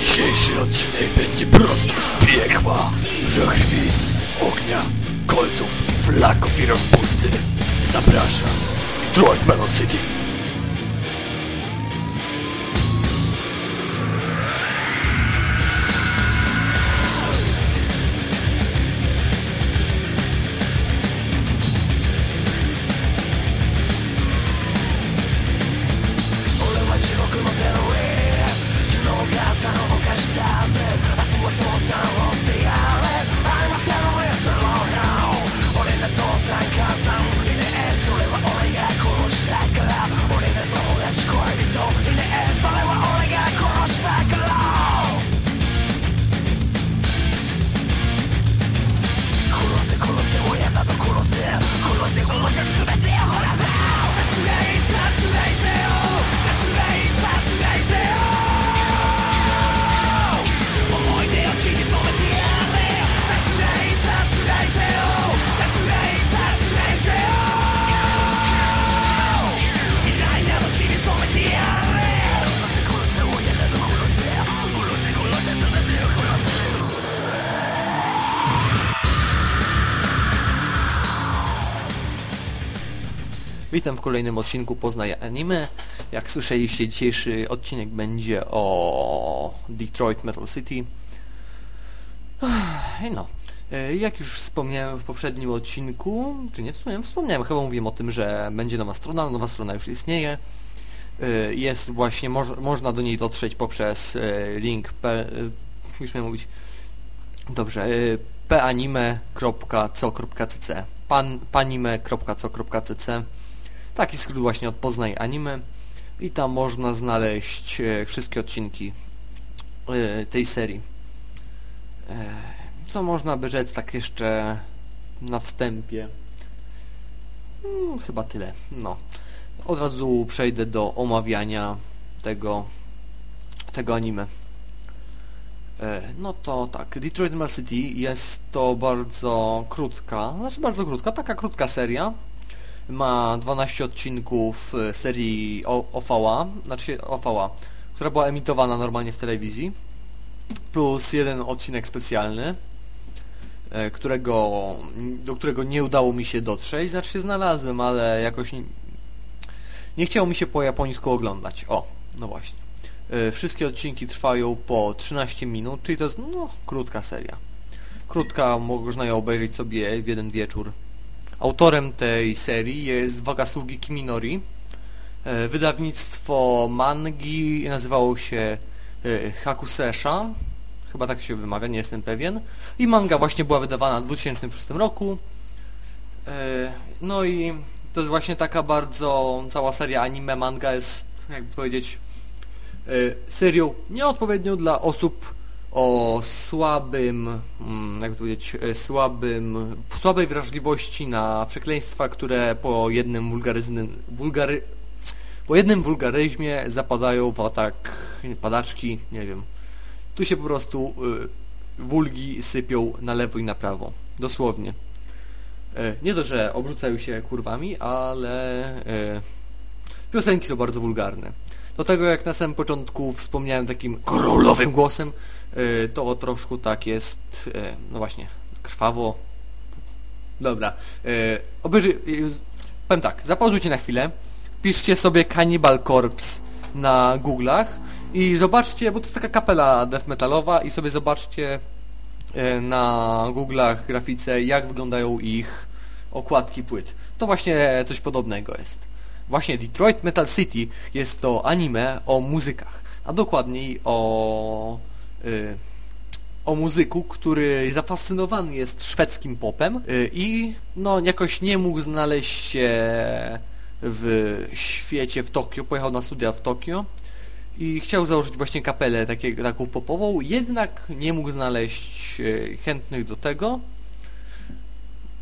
Dzisiejszy odcinek będzie prosto z piekła. Dużo krwi, ognia, kolców, flaków i rozpusty. Zapraszam. Detroit Metal City Witam w kolejnym odcinku Poznaj Anime. Jak słyszeliście, dzisiejszy odcinek będzie o Detroit Metal City. No, e, jak już wspomniałem w poprzednim odcinku, czy nie wspomniałem? Wspomniałem, chyba mówiłem o tym, że będzie nowa strona, nowa strona już istnieje. E, Jest właśnie, moż, można do niej dotrzeć poprzez e, link, p, już miałem mówić, dobrze, panime.co.cc pan, panime.co.cc Taki skrót właśnie od Poznaj Anime i tam można znaleźć e, wszystkie odcinki e, tej serii. E, co można by rzec tak jeszcze na wstępie? Hmm, chyba tyle. No. Od razu przejdę do omawiania tego, tego anime. No to tak, Detroit Metal City jest to bardzo krótka, znaczy bardzo krótka, taka krótka seria. Ma 12 odcinków e, serii OVA, znaczy OVA, która była emitowana normalnie w telewizji, plus jeden odcinek specjalny, e, którego, do którego nie udało mi się dotrzeć, znaczy się znalazłem, ale jakoś nie, nie chciało mi się po japońsku oglądać. O, no właśnie. E, Wszystkie odcinki trwają po 13 minut, czyli to jest no, krótka seria. Krótka, można ją obejrzeć sobie w jeden wieczór. Autorem tej serii jest Wakasugi Kiminori. E, Wydawnictwo mangi nazywało się e, Hakusesha. Chyba tak się wymawia, nie jestem pewien. I manga właśnie była wydawana w 2006 roku. E, No i to jest właśnie taka bardzo, cała seria anime manga jest, jakby powiedzieć, serią nieodpowiednią dla osób o słabym, mm, jak to powiedzieć, e, słabym, słabej wrażliwości na przekleństwa, które po jednym wulgaryzmie, wulgary, po jednym wulgaryzmie zapadają w atak padaczki, nie wiem. Tu się po prostu y, wulgi sypią na lewo i na prawo. Dosłownie. E, Nie to, że obrzucają się kurwami, ale e, piosenki są bardzo wulgarne. Do tego, jak na samym początku wspomniałem takim królowym głosem, to troszkę tak jest, e, no właśnie, krwawo. Dobra, e, obejrzy, e, powiem tak, zapauzujcie na chwilę, wpiszcie sobie Cannibal Corpse na Google'ach i zobaczcie, bo to jest taka kapela death metalowa i sobie zobaczcie e, na Google'ach grafice, jak wyglądają ich okładki płyt. To właśnie coś podobnego jest. Właśnie Detroit Metal City jest to anime o muzykach, a dokładniej o o muzyku, który zafascynowany jest szwedzkim popem y, i no jakoś nie mógł znaleźć się w świecie w Tokio, pojechał na studia w Tokio i chciał założyć właśnie kapelę takiego, taką popową, jednak nie mógł znaleźć e, chętnych do tego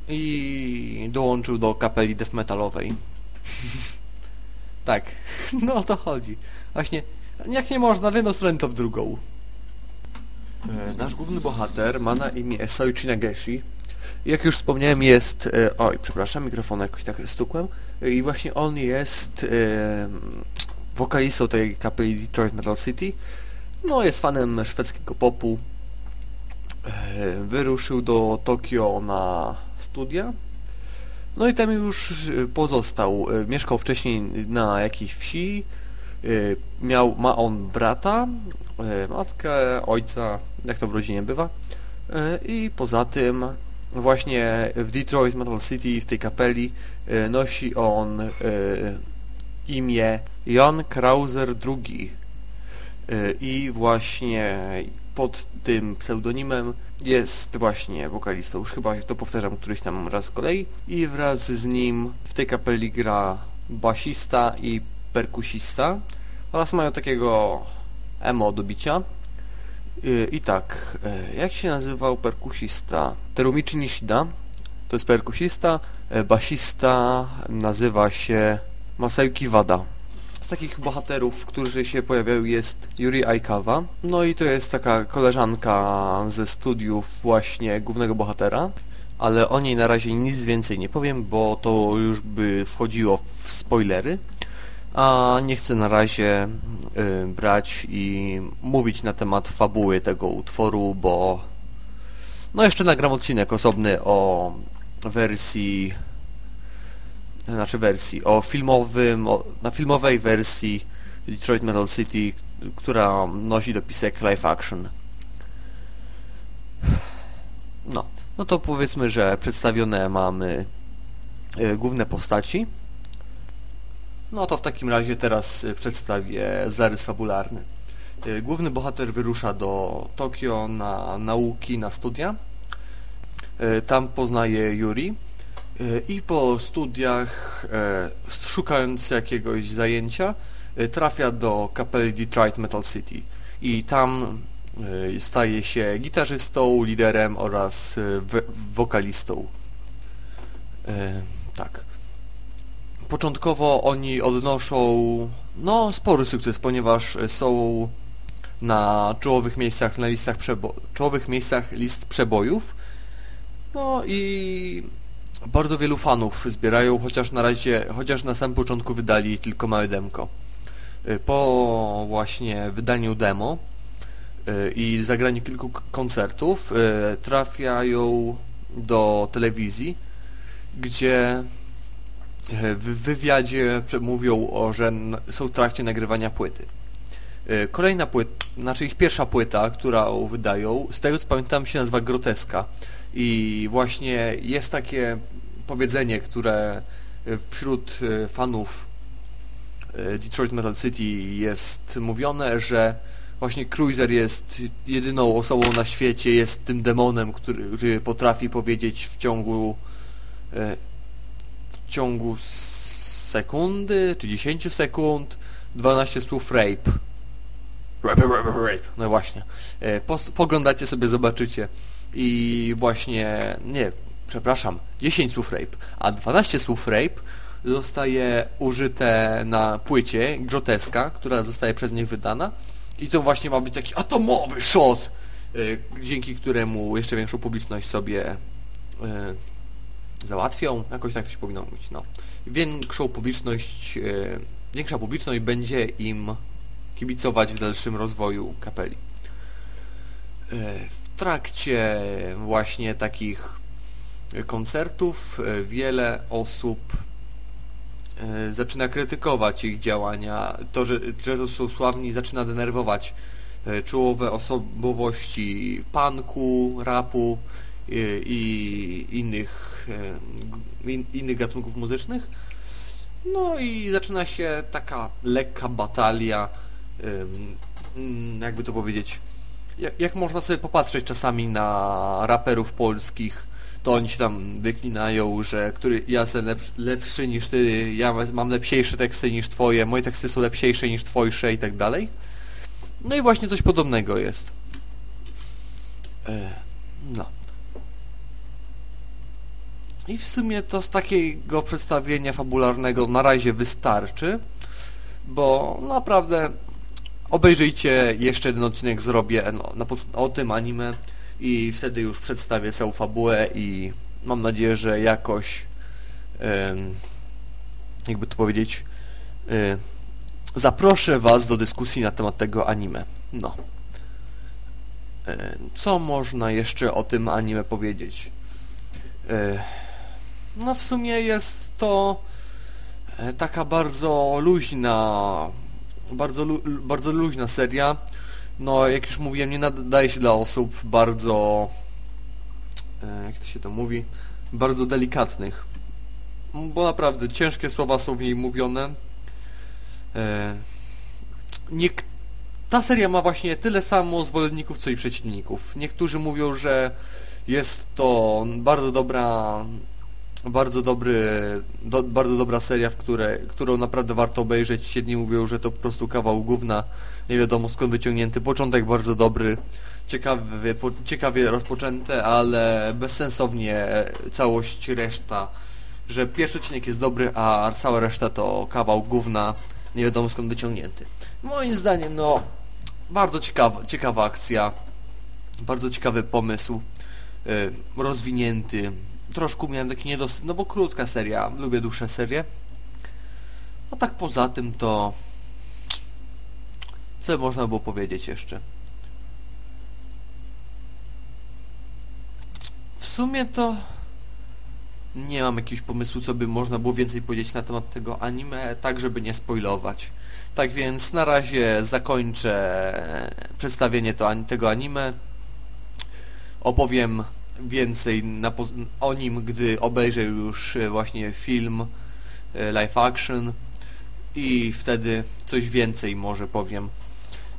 i dołączył do kapeli death metalowej. tak, no o to chodzi. Właśnie, jak nie można w jedną stronę, to w drugą. E, Nasz główny bohater ma na imię Soichi Nageshi. Jak już wspomniałem, jest... E, oj, przepraszam, mikrofon jakoś tak stukłem. E, I właśnie on jest wokalistą tej kapeli Detroit Metal City. No, jest fanem szwedzkiego popu. Wyruszył do Tokio na studia. No i tam już pozostał. Mieszkał wcześniej na jakiejś wsi. Miał, ma on brata, matkę, ojca, jak to w rodzinie bywa. E, I poza tym właśnie w Detroit Metal City, w tej kapeli e, nosi on e, imię Jan Krauser II. I właśnie pod tym pseudonimem jest właśnie wokalistą. Już chyba to powtarzam któryś tam raz z kolei. I wraz z nim w tej kapeli gra basista i perkusista. Oraz mają takiego emo do bicia. Y, I tak, y, jak się nazywał perkusista? Terumichi Nishida, to jest perkusista, y, basista nazywa się Masayuki Wada. Z takich bohaterów, którzy się pojawiają jest Yuri Aikawa, no i to jest taka koleżanka ze studiów właśnie głównego bohatera, ale o niej na razie nic więcej nie powiem, bo to już by wchodziło w spoilery a nie chcę na razie y, brać i mówić na temat fabuły tego utworu, bo no jeszcze nagram odcinek osobny o wersji znaczy wersji, o filmowym, o, na filmowej wersji Detroit Metal City, która nosi dopisek live action. No, no to powiedzmy, że przedstawione mamy y, główne postaci. No to w takim razie teraz y, przedstawię zarys fabularny. Y, Główny bohater wyrusza do Tokio na nauki, na studia. Y, Tam poznaje Yuri i po studiach, szukając jakiegoś zajęcia, trafia do kapeli Detroit Metal City i tam staje się gitarzystą, liderem oraz wokalistą. Tak. Początkowo oni odnoszą no spory sukces, ponieważ są na czołowych miejscach na listach przebo- czołowych miejscach list przebojów. No i bardzo wielu fanów zbierają, chociaż na razie, chociaż na samym początku wydali tylko małe demko. Y, Po właśnie wydaniu demo y, i zagraniu kilku koncertów y, trafiają do telewizji, gdzie w wywiadzie mówią, o, że są w trakcie nagrywania płyty. Y, Kolejna płyta, znaczy ich pierwsza płyta, którą wydają, z tego co pamiętam się nazywa Groteska i właśnie jest takie powiedzenie, które y, wśród fanów Detroit Metal City jest mówione, że właśnie Cruiser jest jedyną osobą na świecie, jest tym demonem, który, który potrafi powiedzieć w ciągu ciągu sekundy czy 10 sekund 12 słów rape. Rape, rape, rape. No właśnie. E, poglądacie sobie, zobaczycie. I właśnie, nie, przepraszam, 10 słów rape, a 12 słów rape zostaje użyte na płycie Groteska, która zostaje przez nich wydana. I to właśnie ma być taki atomowy shot, e, dzięki któremu jeszcze większą publiczność sobie e, załatwią, jakoś tak to się powinno mówić, no. Większą publiczność, e, większa publiczność będzie im kibicować w dalszym rozwoju kapeli. E, w trakcie właśnie takich koncertów e, wiele osób zaczyna krytykować ich działania. To, że, że są sławni, zaczyna denerwować e, czołowe osobowości punku, rapu e, i innych, in, innych gatunków muzycznych. No i zaczyna się taka lekka batalia, mm, jakby to powiedzieć, jak, jak można sobie popatrzeć czasami na raperów polskich, to oni się tam wyklinają, że który ja jestem lepszy, lepszy niż ty, ja mam lepsiejsze teksty niż twoje, moje teksty są lepsiejsze niż twojsze i tak dalej. No i właśnie coś podobnego jest. E, no. I w sumie to z takiego przedstawienia fabularnego na razie wystarczy, bo naprawdę obejrzyjcie jeszcze jeden odcinek zrobię no, o tym anime i wtedy już przedstawię całą fabułę i mam nadzieję, że jakoś jakby to powiedzieć e, zaproszę was do dyskusji na temat tego anime. No. E, Co można jeszcze o tym anime powiedzieć? No w sumie jest to e, taka bardzo luźna, bardzo, lu, bardzo luźna seria. No jak już mówiłem, nie nadaje się dla osób bardzo, e, jak to się to mówi, bardzo delikatnych. Bo naprawdę ciężkie słowa są w niej mówione. E, Nie, ta seria ma właśnie tyle samo zwolenników, co i przeciwników. Niektórzy mówią, że jest to bardzo dobra, bardzo dobry, do, bardzo dobra seria, w które, którą naprawdę warto obejrzeć. Jedni mówią, że to po prostu kawał gówna, nie wiadomo skąd wyciągnięty. Początek bardzo dobry, ciekawie, po, ciekawie rozpoczęte, ale bezsensownie całość reszta. Że pierwszy odcinek jest dobry, a cała reszta to kawał gówna, nie wiadomo skąd wyciągnięty. Moim zdaniem, no, bardzo ciekawa, ciekawa akcja, bardzo ciekawy pomysł, y, rozwinięty. Troszkę miałem taki niedosyt, no bo krótka seria, lubię dłuższe serie. A tak poza tym to... Co można było powiedzieć jeszcze? W sumie to... Nie mam jakiegoś pomysłu, co by można było więcej powiedzieć na temat tego anime, tak żeby nie spoilować. Tak więc na razie zakończę przedstawienie to, tego anime. Opowiem więcej na, o nim, gdy obejrzę już e, właśnie film e, live action i wtedy coś więcej może powiem.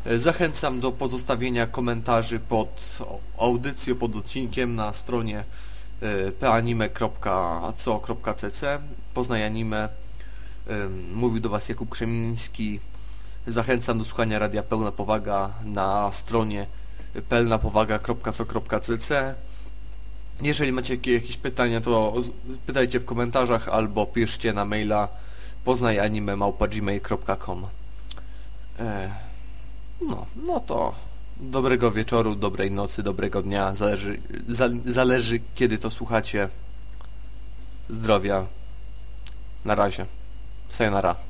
E, Zachęcam do pozostawienia komentarzy pod audycją, pod odcinkiem na stronie panime.co.cc Poznaj anime Mówił do Was Jakub Krzemiński. Zachęcam do słuchania Radia Pełna Powaga na stronie pełnapowaga.co.cc Jeżeli macie jakieś pytania, to pytajcie w komentarzach albo piszcie na maila poznajanime.gmail.com No, no to dobrego wieczoru, dobrej nocy, dobrego dnia, zależy, zależy kiedy to słuchacie. Zdrowia. Na razie. Sayonara.